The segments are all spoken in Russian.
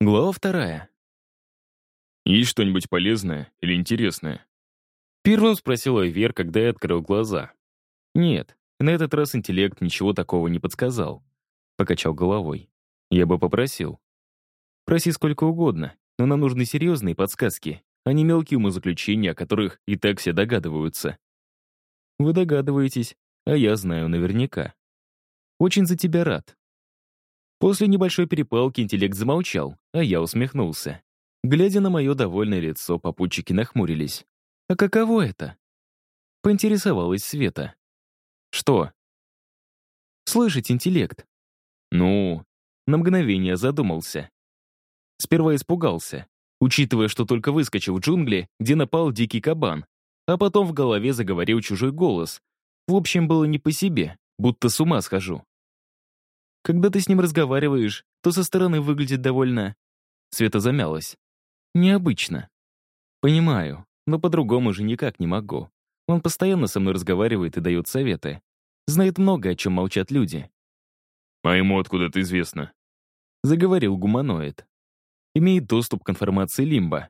Глава вторая. Есть что-нибудь полезное или интересное? Первым спросила Вер, когда я открыл глаза. Нет, на этот раз интеллект ничего такого не подсказал. Покачал головой. Я бы попросил. Проси сколько угодно, но нам нужны серьезные подсказки, а не мелкие умозаключения, о которых и так все догадываются. Вы догадываетесь, а я знаю наверняка. Очень за тебя рад. После небольшой перепалки интеллект замолчал, а я усмехнулся. Глядя на мое довольное лицо, попутчики нахмурились. «А каково это?» Поинтересовалась Света. «Что?» «Слышать интеллект». «Ну...» На мгновение задумался. Сперва испугался, учитывая, что только выскочил в джунгли, где напал дикий кабан, а потом в голове заговорил чужой голос. В общем, было не по себе, будто с ума схожу. Когда ты с ним разговариваешь, то со стороны выглядит довольно...» Света замялась. «Необычно». «Понимаю, но по-другому же никак не могу. Он постоянно со мной разговаривает и дает советы. Знает много, о чем молчат люди». «А ему откуда-то известно?» Заговорил гуманоид. Имеет доступ к информации Лимба.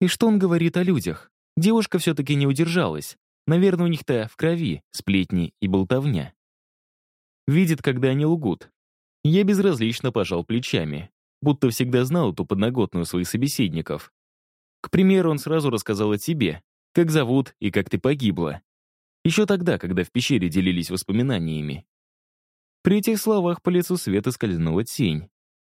И что он говорит о людях? Девушка все-таки не удержалась. Наверное, у них-то в крови сплетни и болтовня. Видит, когда они лгут. Я безразлично пожал плечами, будто всегда знал эту подноготную своих собеседников. К примеру, он сразу рассказал о тебе, как зовут и как ты погибла. Еще тогда, когда в пещере делились воспоминаниями. При этих словах по лицу Светы скользнула тень.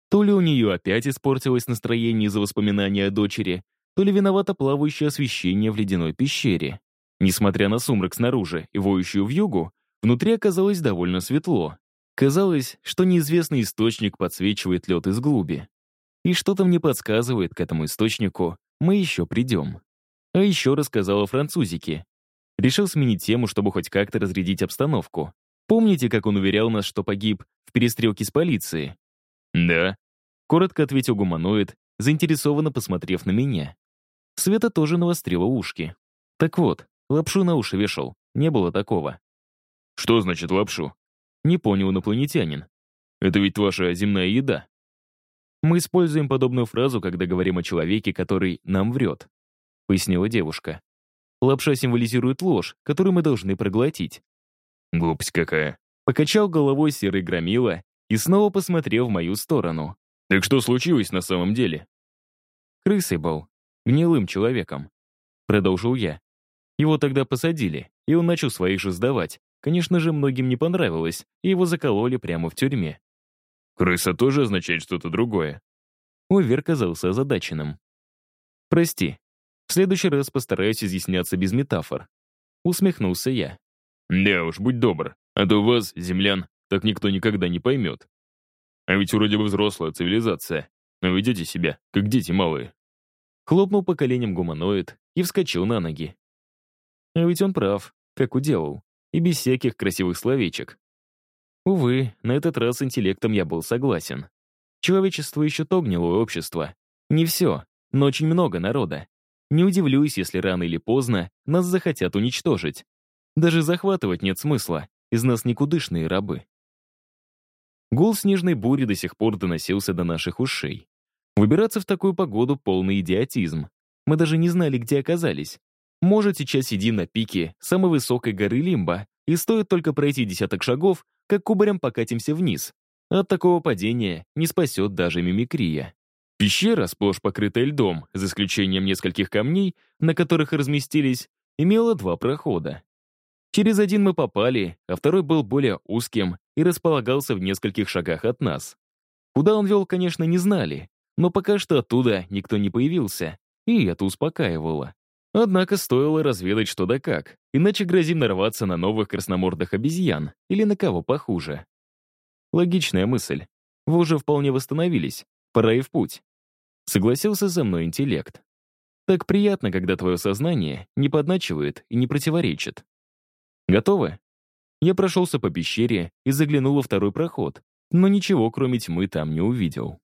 То ли у нее опять испортилось настроение из-за воспоминания о дочери, то ли виновато плавающее освещение в ледяной пещере. Несмотря на сумрак снаружи и воющую вьюгу, Внутри оказалось довольно светло. Казалось, что неизвестный источник подсвечивает лед из глуби. И что-то мне подсказывает к этому источнику, мы еще придем. А еще рассказал о французике. Решил сменить тему, чтобы хоть как-то разрядить обстановку. Помните, как он уверял нас, что погиб в перестрелке с полицией? «Да», — коротко ответил гуманоид, заинтересованно посмотрев на меня. Света тоже навострила ушки. Так вот, лапшу на уши вешал, не было такого. «Что значит лапшу?» Не понял инопланетянин. «Это ведь ваша земная еда». «Мы используем подобную фразу, когда говорим о человеке, который нам врет», — пояснила девушка. «Лапша символизирует ложь, которую мы должны проглотить». «Глупость какая». Покачал головой серый громила и снова посмотрел в мою сторону. «Так что случилось на самом деле?» «Крысой был. Гнилым человеком», — продолжил я. Его тогда посадили, и он начал своих же сдавать, Конечно же, многим не понравилось, и его закололи прямо в тюрьме. «Крыса тоже означает что-то другое?» Увер казался озадаченным. «Прости, в следующий раз постараюсь изъясняться без метафор». Усмехнулся я. «Да уж, будь добр, а то вас, землян, так никто никогда не поймет. А ведь вроде бы взрослая цивилизация, но ведете себя, как дети малые». Хлопнул по коленям гуманоид и вскочил на ноги. А ведь он прав, как уделал и без всяких красивых словечек. Увы, на этот раз с интеллектом я был согласен. Человечество еще то гнилое общество. Не все, но очень много народа. Не удивлюсь, если рано или поздно нас захотят уничтожить. Даже захватывать нет смысла, из нас никудышные рабы. Гул снежной бури до сих пор доносился до наших ушей. Выбираться в такую погоду — полный идиотизм. Мы даже не знали, где оказались. Может, сейчас сидим на пике самой высокой горы Лимба, и стоит только пройти десяток шагов, как кубарем покатимся вниз. От такого падения не спасет даже мимикрия. Пещера, сплошь покрытая льдом, за исключением нескольких камней, на которых разместились, имела два прохода. Через один мы попали, а второй был более узким и располагался в нескольких шагах от нас. Куда он вел, конечно, не знали, но пока что оттуда никто не появился, и это успокаивало. Однако стоило разведать что да как, иначе грозим нарваться на новых красномордых обезьян или на кого похуже. Логичная мысль. Вы уже вполне восстановились, пора и в путь. Согласился со мной интеллект. Так приятно, когда твое сознание не подначивает и не противоречит. Готовы? Я прошелся по пещере и заглянул во второй проход, но ничего, кроме тьмы, там не увидел.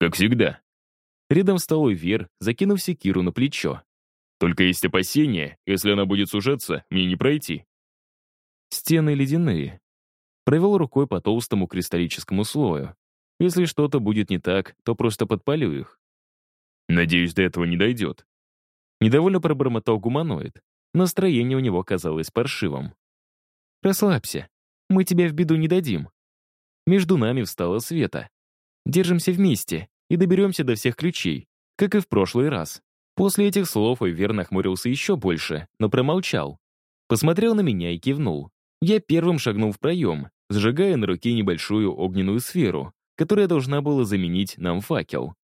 Как всегда. Рядом встал Вер, закинув секиру на плечо. Только есть опасения, если она будет сужаться, мне не пройти. Стены ледяные. Провел рукой по толстому кристаллическому слою. Если что-то будет не так, то просто подпалю их. Надеюсь, до этого не дойдет. Недовольно пробормотал гуманоид. Настроение у него казалось паршивым. «Расслабься. Мы тебя в беду не дадим». Между нами встала Света. Держимся вместе и доберемся до всех ключей, как и в прошлый раз. После этих слов Эвер нахмурился еще больше, но промолчал. Посмотрел на меня и кивнул. Я первым шагнул в проем, сжигая на руке небольшую огненную сферу, которая должна была заменить нам факел.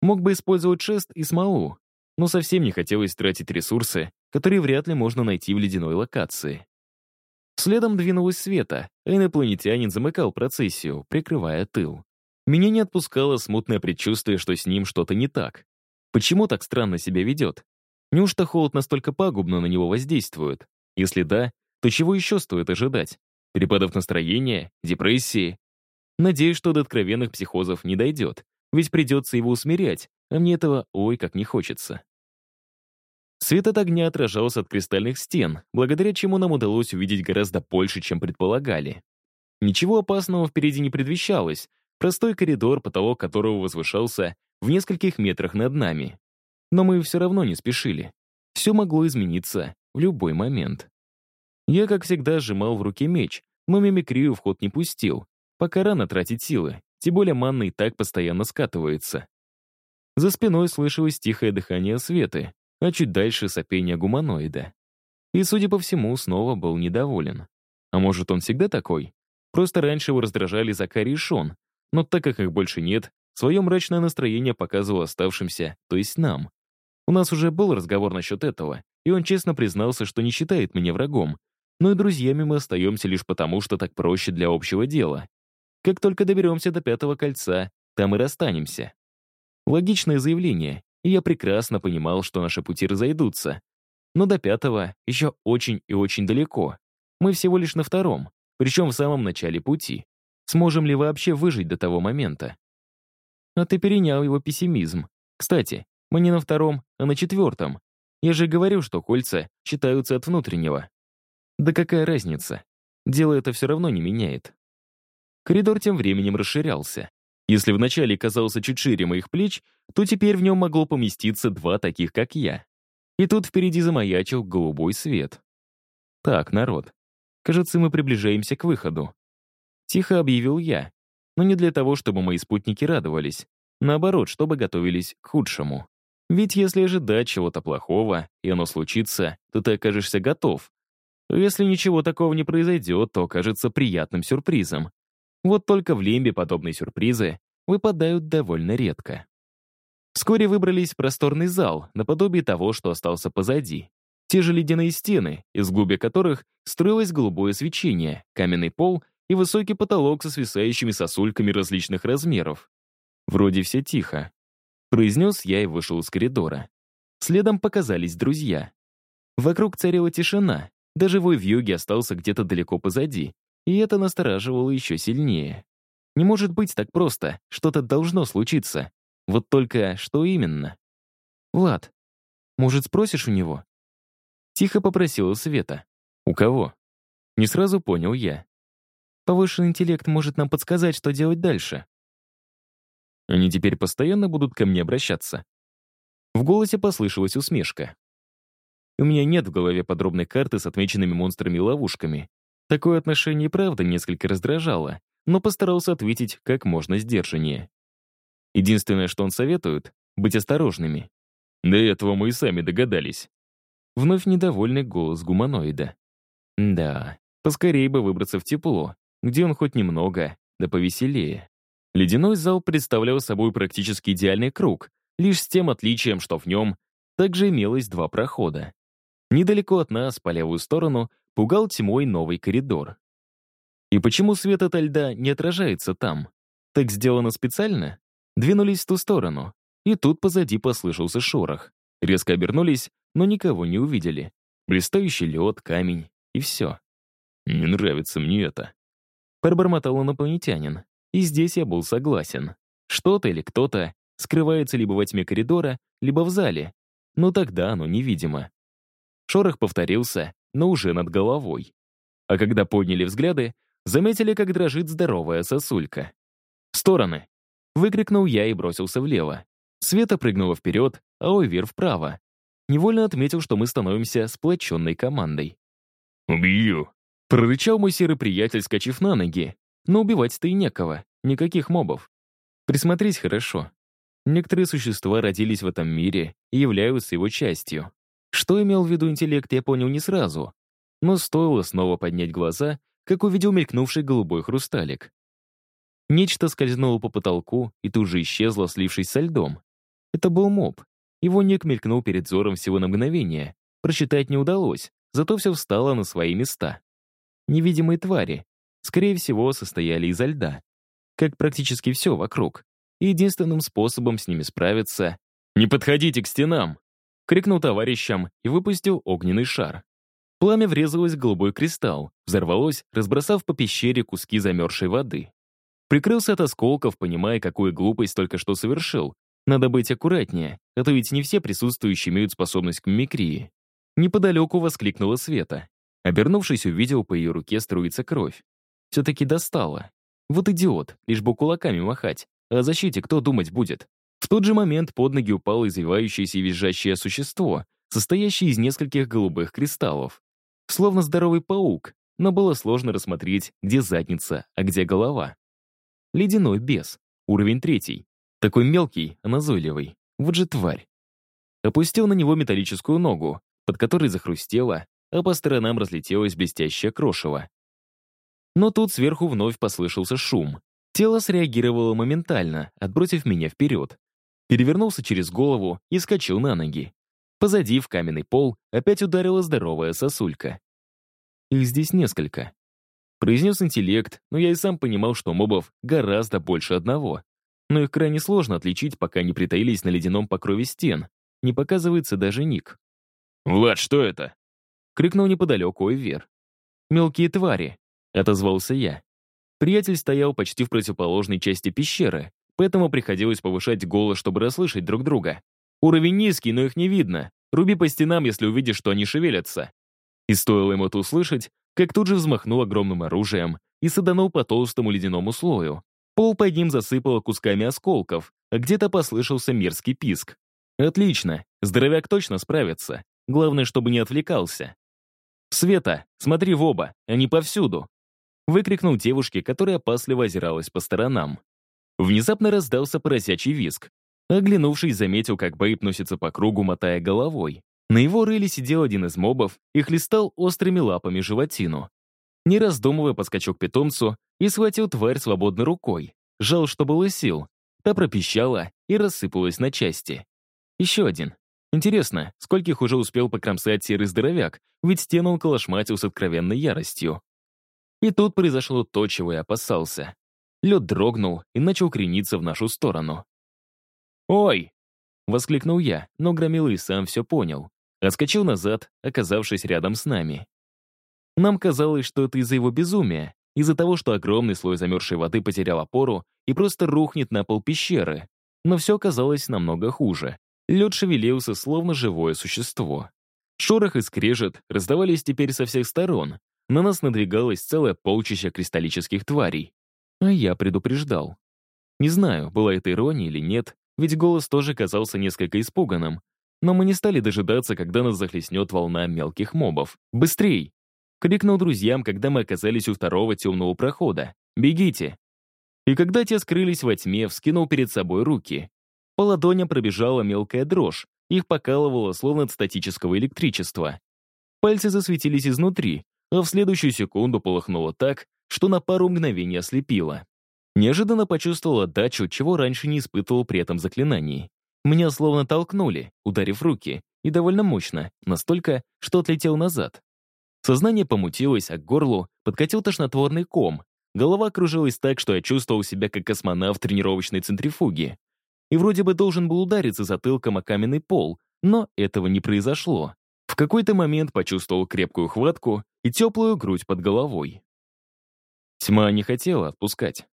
Мог бы использовать шест и смолу, но совсем не хотелось тратить ресурсы, которые вряд ли можно найти в ледяной локации. Следом двинулась Света, а инопланетянин замыкал процессию, прикрывая тыл. Меня не отпускало смутное предчувствие, что с ним что-то не так. Почему так странно себя ведет? Неужто холод настолько пагубно на него воздействует? Если да, то чего еще стоит ожидать? Перепадов настроения, депрессии? Надеюсь, что до откровенных психозов не дойдет, ведь придется его усмирять, а мне этого ой как не хочется. Свет от огня отражался от кристальных стен, благодаря чему нам удалось увидеть гораздо больше, чем предполагали. Ничего опасного впереди не предвещалось, простой коридор, потолок которого возвышался в нескольких метрах над нами. Но мы все равно не спешили. Все могло измениться в любой момент. Я, как всегда, сжимал в руке меч, но мимикрию в ход не пустил, пока рано тратить силы, тем более манна и так постоянно скатывается. За спиной слышалось тихое дыхание Светы, а чуть дальше сопение гуманоида. И, судя по всему, снова был недоволен. А может, он всегда такой? Просто раньше его раздражали Закарий и Шон, но так как их больше нет, свое мрачное настроение показывал оставшимся, то есть нам. У нас уже был разговор насчет этого, и он честно признался, что не считает меня врагом, но и друзьями мы остаемся лишь потому, что так проще для общего дела. Как только доберемся до Пятого кольца, там и расстанемся. Логичное заявление, и я прекрасно понимал, что наши пути разойдутся. Но до пятого еще очень и очень далеко. Мы всего лишь на втором, причем в самом начале пути. Сможем ли вообще выжить до того момента? А ты перенял его пессимизм. Кстати, мы не на втором, а на четвертом. Я же говорю, что кольца считаются от внутреннего. Да какая разница? Дело это все равно не меняет. Коридор тем временем расширялся. Если вначале казался чуть шире моих плеч, то теперь в нем могло поместиться два таких, как я. И тут впереди замаячил голубой свет. Так, народ, кажется, мы приближаемся к выходу. Тихо объявил я, но не для того, чтобы мои спутники радовались. Наоборот, чтобы готовились к худшему. Ведь если ожидать чего-то плохого, и оно случится, то ты окажешься готов. Если ничего такого не произойдет, то окажется приятным сюрпризом. Вот только в Лимбе подобные сюрпризы выпадают довольно редко. Вскоре выбрались в просторный зал, наподобие того, что остался позади. Те же ледяные стены, из глуби которых строилось голубое свечение, каменный пол и высокий потолок со свисающими сосульками различных размеров. Вроде все тихо. Произнес я и вышел из коридора. Следом показались друзья. Вокруг царила тишина, даже вой в юге остался где-то далеко позади, и это настораживало еще сильнее. Не может быть так просто, что-то должно случиться. Вот только что именно? «Влад, может, спросишь у него?» Тихо попросила Света. «У кого?» Не сразу понял я. «Повышенный интеллект может нам подсказать, что делать дальше». Они теперь постоянно будут ко мне обращаться. В голосе послышалась усмешка. У меня нет в голове подробной карты с отмеченными монстрами и ловушками. Такое отношение правда несколько раздражало, но постарался ответить как можно сдержаннее. Единственное, что он советует — быть осторожными. До этого мы и сами догадались. Вновь недовольный голос гуманоида. Да, поскорее бы выбраться в тепло, где он хоть немного, да повеселее. Ледяной зал представлял собой практически идеальный круг, лишь с тем отличием, что в нем также имелось два прохода. Недалеко от нас, по левую сторону, пугал тьмой новый коридор. И почему свет от льда не отражается там? Так сделано специально? Двинулись в ту сторону, и тут позади послышался шорох. Резко обернулись, но никого не увидели. Блистающий лед, камень и все. «Не нравится мне это», — пробормотал инопланетянин. И здесь я был согласен. Что-то или кто-то скрывается либо во тьме коридора, либо в зале, но тогда оно невидимо. Шорох повторился, но уже над головой. А когда подняли взгляды, заметили, как дрожит здоровая сосулька. «В стороны!» Выкрикнул я и бросился влево. Света прыгнула вперед, а Ойвер вправо. Невольно отметил, что мы становимся сплоченной командой. «Убью!» Прорычал мой серый приятель, скачив на ноги. Но убивать-то и некого, никаких мобов. Присмотрись хорошо. Некоторые существа родились в этом мире и являются его частью. Что имел в виду интеллект, я понял не сразу. Но стоило снова поднять глаза, как увидел мелькнувший голубой хрусталик. Нечто скользнуло по потолку и тут же исчезло, слившись со льдом. Это был моб. Его ник мелькнул перед взором всего на мгновение. Прочитать не удалось, зато все встало на свои места. Невидимые твари, скорее всего, состояли изо льда. Как практически все вокруг. И единственным способом с ними справиться — «Не подходите к стенам!» — крикнул товарищам и выпустил огненный шар. Пламя врезалось в голубой кристалл, взорвалось, разбросав по пещере куски замерзшей воды. Прикрылся от осколков, понимая, какую глупость только что совершил. Надо быть аккуратнее, а то ведь не все присутствующие имеют способность к мимикрии. Неподалеку воскликнула Света. Обернувшись, увидел, по ее руке струится кровь. Все-таки достала. Вот идиот, лишь бы кулаками махать. О защите кто думать будет? В тот же момент под ноги упало извивающееся и визжащее существо, состоящее из нескольких голубых кристаллов. Словно здоровый паук, но было сложно рассмотреть, где задница, а где голова. Ледяной бес. Уровень третий. Такой мелкий, а назойливый. Вот же тварь. Опустил на него металлическую ногу, под которой захрустело, а по сторонам разлетелось блестящее крошево. Но тут сверху вновь послышался шум. Тело среагировало моментально, отбросив меня вперед. Перевернулся через голову и скачал на ноги. Позади, в каменный пол, опять ударила здоровая сосулька. Их здесь несколько. Произнес интеллект, но я и сам понимал, что мобов гораздо больше одного. Но их крайне сложно отличить, пока не притаились на ледяном покрове стен. Не показывается даже ник. «Влад, что это?» — крикнул неподалеку Эвер. «Мелкие твари», — отозвался я. Приятель стоял почти в противоположной части пещеры, поэтому приходилось повышать голос, чтобы расслышать друг друга. «Уровень низкий, но их не видно. Руби по стенам, если увидишь, что они шевелятся». И стоило ему это услышать, как тут же взмахнул огромным оружием и саданул по толстому ледяному слою. Пол под ним засыпало кусками осколков, а где-то послышался мерзкий писк. Отлично, здоровяк точно справится. Главное, чтобы не отвлекался. «Света, смотри в оба, они повсюду!» Выкрикнул девушке, которая опасливо озиралась по сторонам. Внезапно раздался поросячий виск. Оглянувшись, заметил, как Бэйб носится по кругу, мотая головой. На его рыле сидел один из мобов и хлестал острыми лапами животину. Не раздумывая, подскочил к питомцу и схватил тварь свободной рукой. Жал, что было сил. Та пропищала и рассыпалась на части. Еще один. Интересно, скольких уже успел покромсать серый здоровяк, ведь стену он колошматил с откровенной яростью. И тут произошло то, чего я опасался. Лед дрогнул и начал крениться в нашу сторону. «Ой!» — воскликнул я, но Громила и сам все понял. Отскочил назад, оказавшись рядом с нами. Нам казалось, что это из-за его безумия, из-за того, что огромный слой замерзшей воды потерял опору и просто рухнет на пол пещеры. Но все оказалось намного хуже. Лед шевелился, словно живое существо. Шорох и скрежет раздавались теперь со всех сторон. На нас надвигалось целое полчища кристаллических тварей. А я предупреждал. Не знаю, была это ирония или нет, ведь голос тоже казался несколько испуганным, но мы не стали дожидаться, когда нас захлестнет волна мелких мобов. «Быстрей!» — крикнул друзьям, когда мы оказались у второго темного прохода. «Бегите!» И когда те скрылись во тьме, вскинул перед собой руки. По ладоням пробежала мелкая дрожь, их покалывало, словно от статического электричества. Пальцы засветились изнутри, а в следующую секунду полыхнуло так, что на пару мгновений ослепило. Неожиданно почувствовал отдачу, чего раньше не испытывал при этом заклинании. Меня словно толкнули, ударив руки, и довольно мощно, настолько, что отлетел назад. Сознание помутилось, а к горлу подкатил тошнотворный ком. Голова кружилась так, что я чувствовал себя как космонавт тренировочной центрифуги. И вроде бы должен был удариться затылком о каменный пол, но этого не произошло. В какой-то момент почувствовал крепкую хватку и теплую грудь под головой. Тьма не хотела отпускать.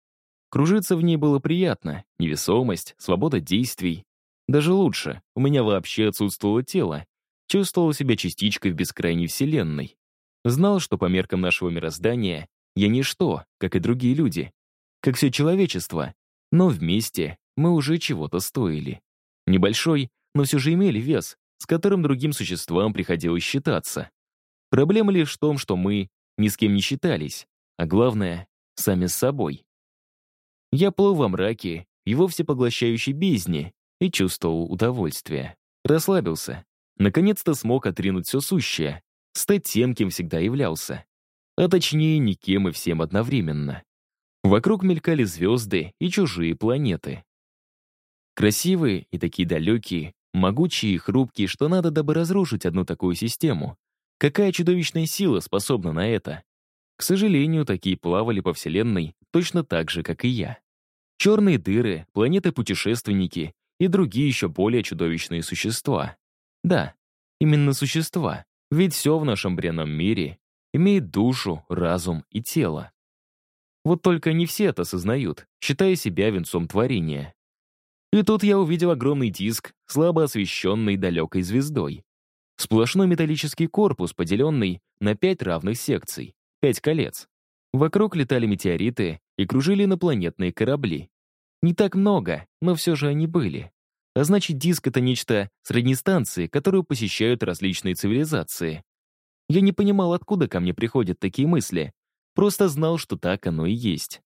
Кружиться в ней было приятно, невесомость, свобода действий. Даже лучше, у меня вообще отсутствовало тело. Чувствовал себя частичкой в бескрайней вселенной. Знал, что по меркам нашего мироздания я ничто, как и другие люди. Как все человечество, Но вместе мы уже чего-то стоили. Небольшой, но все же имели вес, с которым другим существам приходилось считаться. Проблема лишь в том, что мы ни с кем не считались, а главное — сами с собой. Я плыл во мраке, его всепоглощающей бездне, и чувствовал удовольствие. Расслабился. Наконец-то смог отринуть все сущее, стать тем, кем всегда являлся. А точнее, никем и всем одновременно. Вокруг мелькали звезды и чужие планеты. Красивые и такие далекие, могучие и хрупкие, что надо, дабы разрушить одну такую систему. Какая чудовищная сила способна на это? К сожалению, такие плавали по Вселенной точно так же, как и я. Черные дыры, планеты-путешественники и другие еще более чудовищные существа. Да, именно существа, ведь все в нашем бренном мире имеет душу, разум и тело. Вот только не все это осознают, считая себя венцом творения. И тут я увидел огромный диск, слабо освещенный далекой звездой. Сплошной металлический корпус, поделенный на пять равных секций, пять колец. Вокруг летали метеориты и кружили инопланетные корабли. Не так много, но все же они были. А значит, диск — это нечто средней станции, которую посещают различные цивилизации. Я не понимал, откуда ко мне приходят такие мысли. Просто знал, что так оно и есть.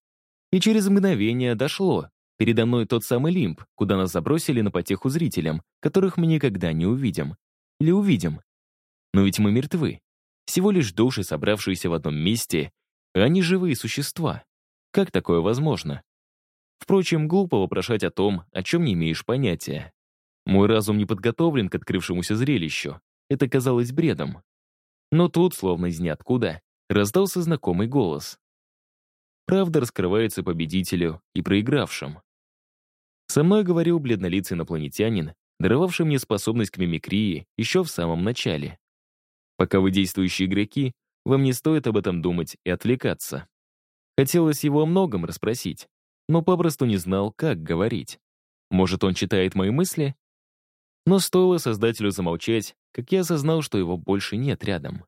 И через мгновение дошло. Передо мной тот самый лимб, куда нас забросили на потеху зрителям, которых мы никогда не увидим. Или увидим. Но ведь мы мертвы. Всего лишь души, собравшиеся в одном месте, а они живые существа. Как такое возможно? Впрочем, глупо вопрошать о том, о чем не имеешь понятия. Мой разум не подготовлен к открывшемуся зрелищу. Это казалось бредом. Но тут, словно из ниоткуда, раздался знакомый голос. Правда раскрывается победителю и проигравшим. Со мной говорил бледнолицый инопланетянин, даровавший мне способность к мимикрии еще в самом начале. Пока вы действующие игроки, вам не стоит об этом думать и отвлекаться. Хотелось его о многом расспросить, но попросту не знал, как говорить. Может, он читает мои мысли? Но стоило создателю замолчать, как я осознал, что его больше нет рядом.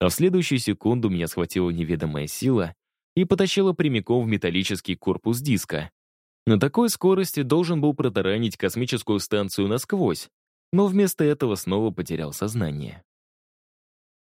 А в следующую секунду меня схватила неведомая сила и потащила прямиком в металлический корпус диска. На такой скорости должен был протаранить космическую станцию насквозь, но вместо этого снова потерял сознание.